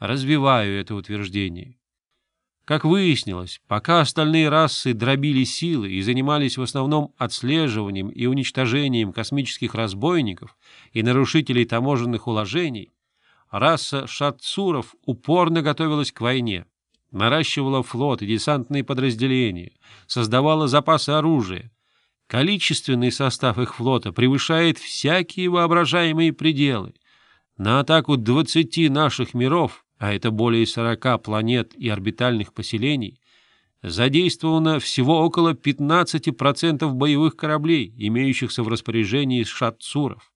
Развиваю это утверждение. Как выяснилось, пока остальные расы дробили силы и занимались в основном отслеживанием и уничтожением космических разбойников и нарушителей таможенных уложений, раса шатцуров упорно готовилась к войне, наращивала флот и десантные подразделения, создавала запасы оружия. Количественный состав их флота превышает всякие воображаемые пределы. На атаку 20 наших миров а это более 40 планет и орбитальных поселений, задействовано всего около 15% боевых кораблей, имеющихся в распоряжении шатцуров.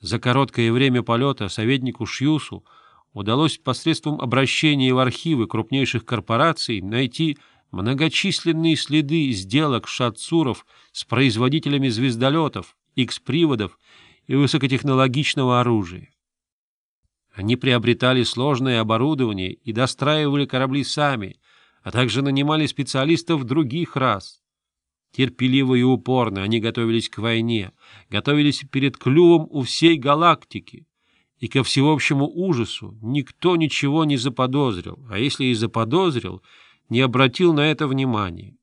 За короткое время полета советнику Шьюсу удалось посредством обращения в архивы крупнейших корпораций найти многочисленные следы сделок шатцуров с производителями звездолетов, икс-приводов и высокотехнологичного оружия. Они приобретали сложное оборудование и достраивали корабли сами, а также нанимали специалистов других рас. Терпеливо и упорно они готовились к войне, готовились перед клювом у всей галактики. И ко всеобщему ужасу никто ничего не заподозрил, а если и заподозрил, не обратил на это внимания.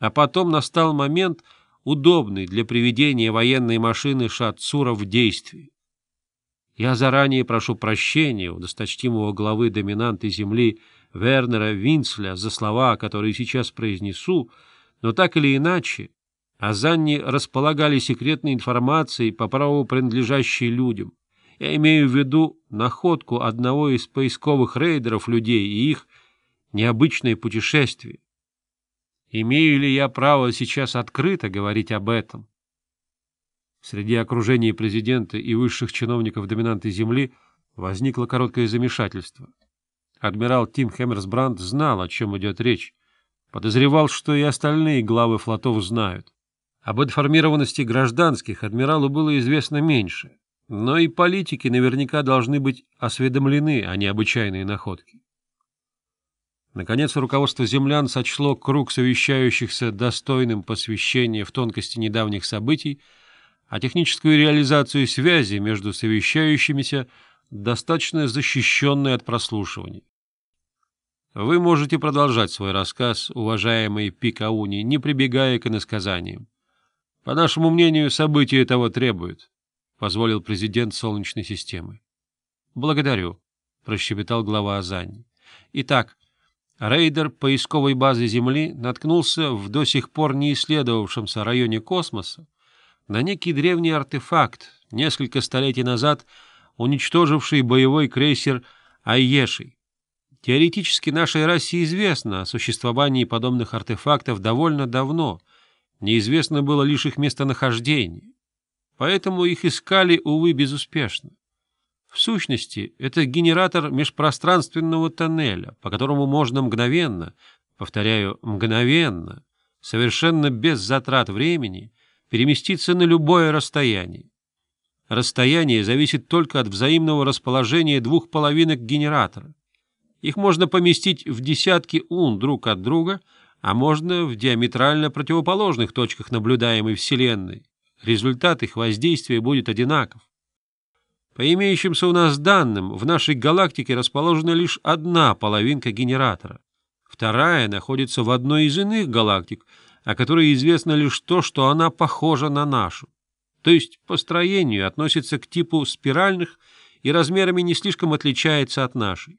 А потом настал момент, удобный для приведения военной машины Шатсура в действие. Я заранее прошу прощения у досточтимого главы доминанты земли Вернера Винцля за слова, которые сейчас произнесу, но так или иначе, Азанни располагали секретной информацией по праву принадлежащей людям. Я имею в виду находку одного из поисковых рейдеров людей и их необычное путешествие. Имею ли я право сейчас открыто говорить об этом? Среди окружения президента и высших чиновников доминанты Земли возникло короткое замешательство. Адмирал Тим Хеммерсбранд знал, о чем идет речь. Подозревал, что и остальные главы флотов знают. Об информированности гражданских адмиралу было известно меньше. Но и политики наверняка должны быть осведомлены о необычайной находке. Наконец, руководство землян сочло круг совещающихся достойным посвящения в тонкости недавних событий, а техническую реализацию связи между совещающимися, достаточно защищенной от прослушиваний. Вы можете продолжать свой рассказ, уважаемый Пикауни, не прибегая к иносказаниям. По нашему мнению, события того требуют, — позволил президент Солнечной системы. — Благодарю, — прощебетал глава Азани. Итак, рейдер поисковой базы Земли наткнулся в до сих пор не исследовавшемся районе космоса на некий древний артефакт, несколько столетий назад уничтоживший боевой крейсер Айешей. Теоретически нашей расе известно о существовании подобных артефактов довольно давно, неизвестно было лишь их местонахождение, поэтому их искали, увы, безуспешно. В сущности, это генератор межпространственного тоннеля, по которому можно мгновенно, повторяю, мгновенно, совершенно без затрат времени, переместиться на любое расстояние. Расстояние зависит только от взаимного расположения двух половинок генератора. Их можно поместить в десятки ун друг от друга, а можно в диаметрально противоположных точках наблюдаемой Вселенной. Результат их воздействия будет одинаков. По имеющимся у нас данным, в нашей галактике расположена лишь одна половинка генератора. Вторая находится в одной из иных галактик — о которой известно лишь то, что она похожа на нашу, то есть по строению относится к типу спиральных и размерами не слишком отличается от нашей.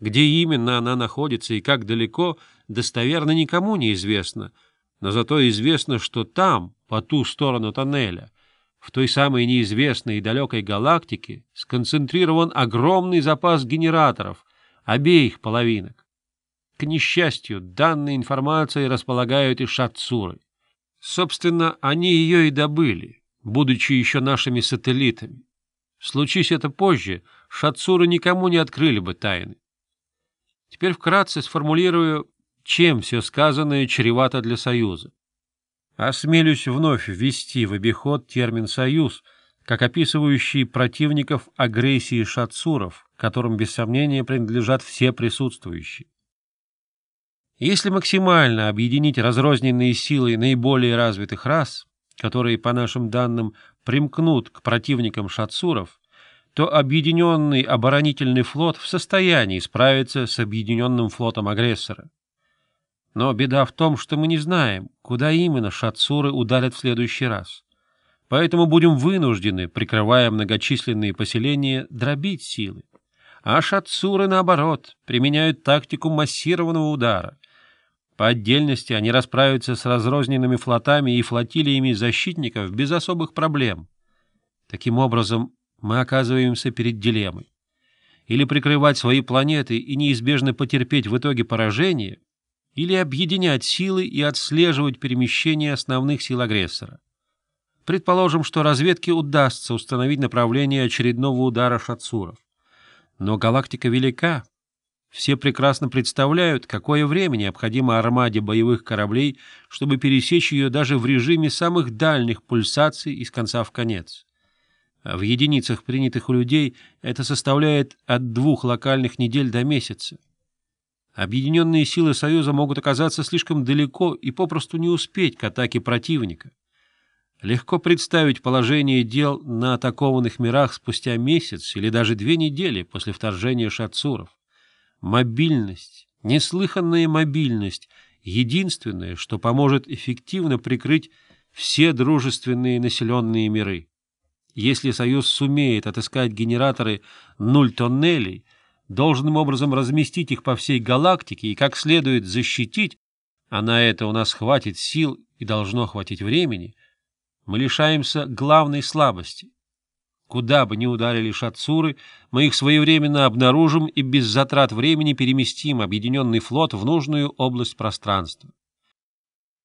Где именно она находится и как далеко, достоверно никому не известно, но зато известно, что там, по ту сторону тоннеля, в той самой неизвестной и далекой галактике сконцентрирован огромный запас генераторов обеих половинок. К несчастью, данной информацией располагают и шатцуры. Собственно, они ее и добыли, будучи еще нашими сателлитами. Случись это позже, шатцуры никому не открыли бы тайны. Теперь вкратце сформулирую, чем все сказанное чревато для Союза. Осмелюсь вновь ввести в обиход термин «союз», как описывающий противников агрессии шатцуров, которым без сомнения принадлежат все присутствующие. Если максимально объединить разрозненные силы наиболее развитых рас, которые, по нашим данным, примкнут к противникам шатсуров, то объединенный оборонительный флот в состоянии справиться с объединенным флотом агрессора. Но беда в том, что мы не знаем, куда именно шатсуры ударят в следующий раз. Поэтому будем вынуждены, прикрывая многочисленные поселения, дробить силы. А шатсуры, наоборот, применяют тактику массированного удара — по отдельности они расправятся с разрозненными флотами и флотилиями защитников без особых проблем. Таким образом, мы оказываемся перед дилеммой. Или прикрывать свои планеты и неизбежно потерпеть в итоге поражение, или объединять силы и отслеживать перемещение основных сил агрессора. Предположим, что разведке удастся установить направление очередного удара шатсуров. Но галактика велика, все прекрасно представляют, какое время необходимо армаде боевых кораблей, чтобы пересечь ее даже в режиме самых дальних пульсаций из конца в конец. А в единицах, принятых у людей, это составляет от двух локальных недель до месяца. Объединенные силы Союза могут оказаться слишком далеко и попросту не успеть к атаке противника. Легко представить положение дел на атакованных мирах спустя месяц или даже две недели после вторжения шатсуров мобильность, неслыханная мобильность — единственное, что поможет эффективно прикрыть все дружественные населенные миры. Если Союз сумеет отыскать генераторы нуль тоннелей, должным образом разместить их по всей галактике и как следует защитить, а на это у нас хватит сил и должно хватить времени, мы лишаемся главной слабости Куда бы ни ударили шатсуры, мы их своевременно обнаружим и без затрат времени переместим объединенный флот в нужную область пространства.